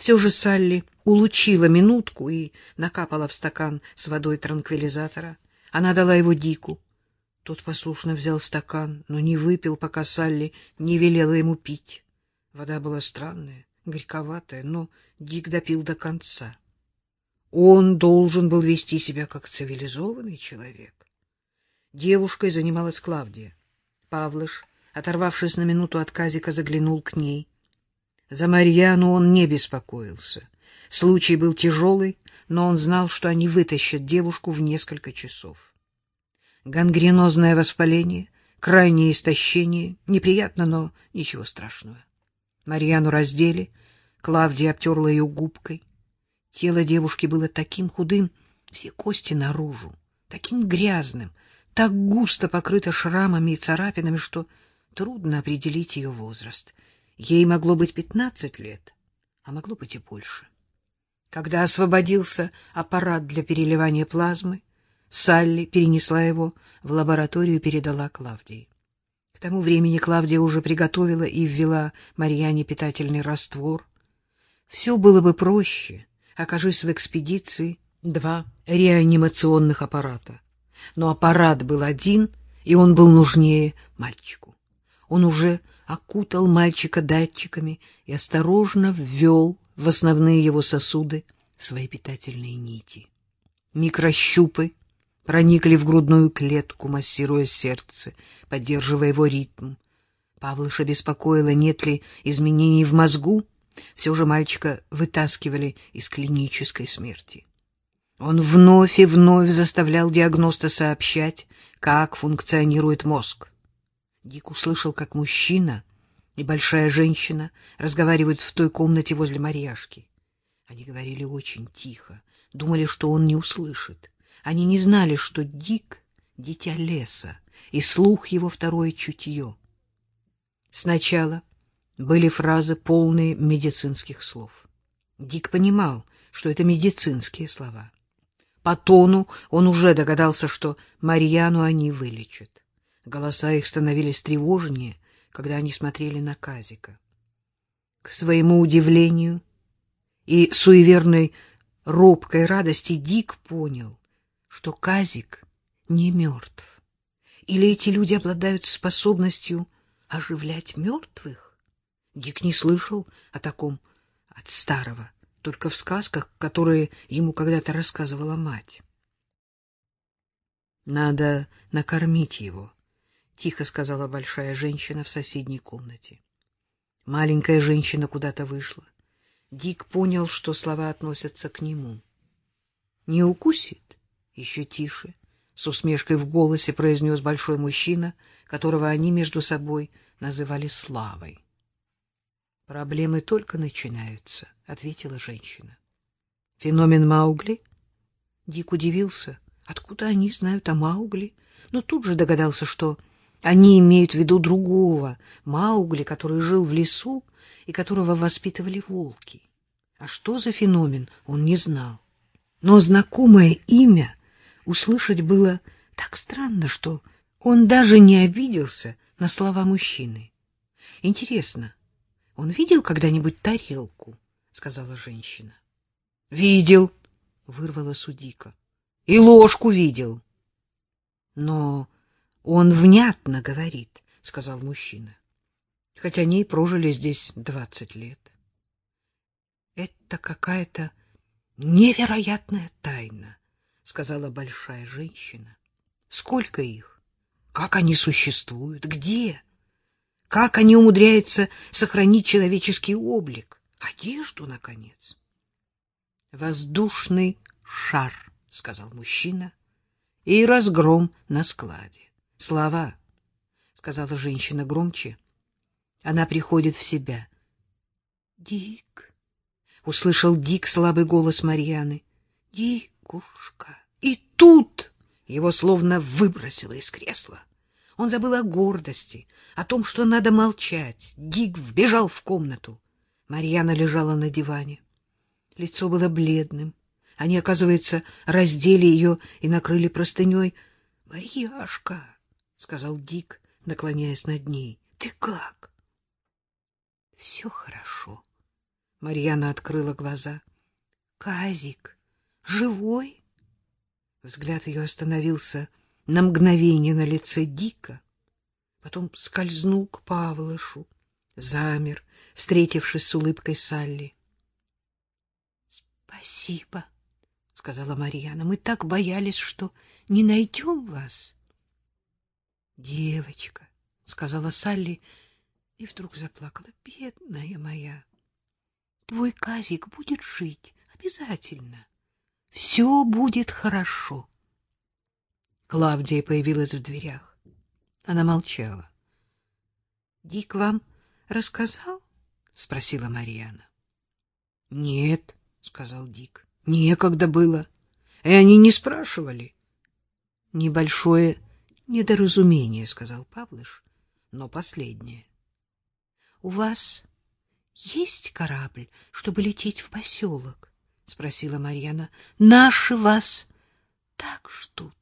Все же Салли улучила минутку и накапала в стакан с водой транквилизатора. Она дала его Дику. Тот послушно взял стакан, но не выпил, пока Салли не велела ему пить. Вода была странная, горьковатая, но Дик допил до конца. Он должен был вести себя как цивилизованный человек. Девушкой занималась Клавдия. Павлыш, оторвавшись на минуту от Казика, заглянул к ней. За Марьяну он не беспокоился. Случай был тяжелый, но он знал, что они вытащат девушку в несколько часов. Гангренозное воспаление, крайнее истощение, неприятно, но ничего страшного. Марьяну раздели, Клавдия обтерла ее губкой. Тело девушки было таким худым, все кости наружу, таким грязным, так густо покрыто шрамами и царапинами, что трудно определить ее возраст. Ей могло быть пятнадцать лет, а могло быть и больше. Когда освободился аппарат для переливания плазмы, Салли перенесла его в лабораторию и передала Клавдии. К тому времени Клавдия уже приготовила и ввела Марьяне питательный раствор. Все было бы проще, окажись в экспедиции два реанимационных аппарата. Но аппарат был один, и он был нужнее мальчику. Он уже окутал мальчика датчиками и осторожно ввел в основные его сосуды свои питательные нити. Микрощупы проникли в грудную клетку, массируя сердце, поддерживая его ритм. Павлыша беспокоило, нет ли изменений в мозгу, все же мальчика вытаскивали из клинической смерти. Он вновь и вновь заставлял диагноста сообщать, как функционирует мозг. Дик услышал, как мужчина и большая женщина разговаривают в той комнате возле Марьяшки. Они говорили очень тихо, думали, что он не услышит. Они не знали, что Дик — дитя леса, и слух его второе чутье. Сначала были фразы, полные медицинских слов. Дик понимал, что это медицинские слова. По тону он уже догадался, что Марьяну они вылечат. Голоса их становились тревожнее, когда они смотрели на Казика. К своему удивлению и суеверной робкой радости Дик понял, что Казик не мертв. Или эти люди обладают способностью оживлять мертвых? Дик не слышал о таком от старого, только в сказках, которые ему когда-то рассказывала мать. Надо накормить его, тихо сказала большая женщина в соседней комнате. Маленькая женщина куда-то вышла. Дик понял, что слова относятся к нему. Не укусит? Еще тише, с усмешкой в голосе произнес большой мужчина, которого они между собой называли Славой. Проблемы только начинаются, ответила женщина. Феномен Маугли? Дик удивился, откуда они знают о Маугли, но тут же догадался, что они имеют в виду другого Маугли, который жил в лесу и которого воспитывали волки. А что за феномен, он не знал. Но знакомое имя услышать было так странно, что он даже не обиделся на слова мужчины. Интересно, он видел когда-нибудь тарелку? — сказала женщина. — Видел, — вырвала Судика. — И ложку видел. — Но он внятно говорит, — сказал мужчина. — Хотя они и прожили здесь двадцать лет. — Это какая-то невероятная тайна, — сказала большая женщина. — Сколько их? Как они существуют? Где? — как они умудряются сохранить человеческий облик, одежду, наконец? Воздушный шар, сказал мужчина, и разгром на складе. Слова, сказала женщина громче. Она приходит в себя. Дик, услышал Дик слабый голос Марьяны. Дикушка. И тут его словно выбросило из кресла. Он забыл о гордости, о том, что надо молчать. Дик вбежал в комнату. Марьяна лежала на диване. Лицо было бледным. Они, оказывается, раздели ее и накрыли простыней. — Марьяшка, — сказал Дик, наклоняясь над ней, — ты как? — Все хорошо, Марьяна открыла глаза. Казик, живой? Взгляд ее остановился на мгновение на лице Дика, потом скользнул к Павлышу, замер, встретившись с улыбкой Салли. — Спасибо, — сказала Марьяна. — Мы так боялись, что не найдем вас. — Девочка, — сказала Салли, и вдруг заплакала. — Бедная моя, твой Казик будет жить обязательно. Все будет хорошо. Клавдия появилась в дверях. Она молчала. — Дик вам рассказал? — спросила Марьяна. — Нет, — сказал Дик. — Некогда было. И они не спрашивали. — Небольшое недоразумение, — сказал Павлыш, — но последнее. — У вас есть корабль, чтобы лететь в поселок? — спросила Марьяна. — Наши вас так ждут.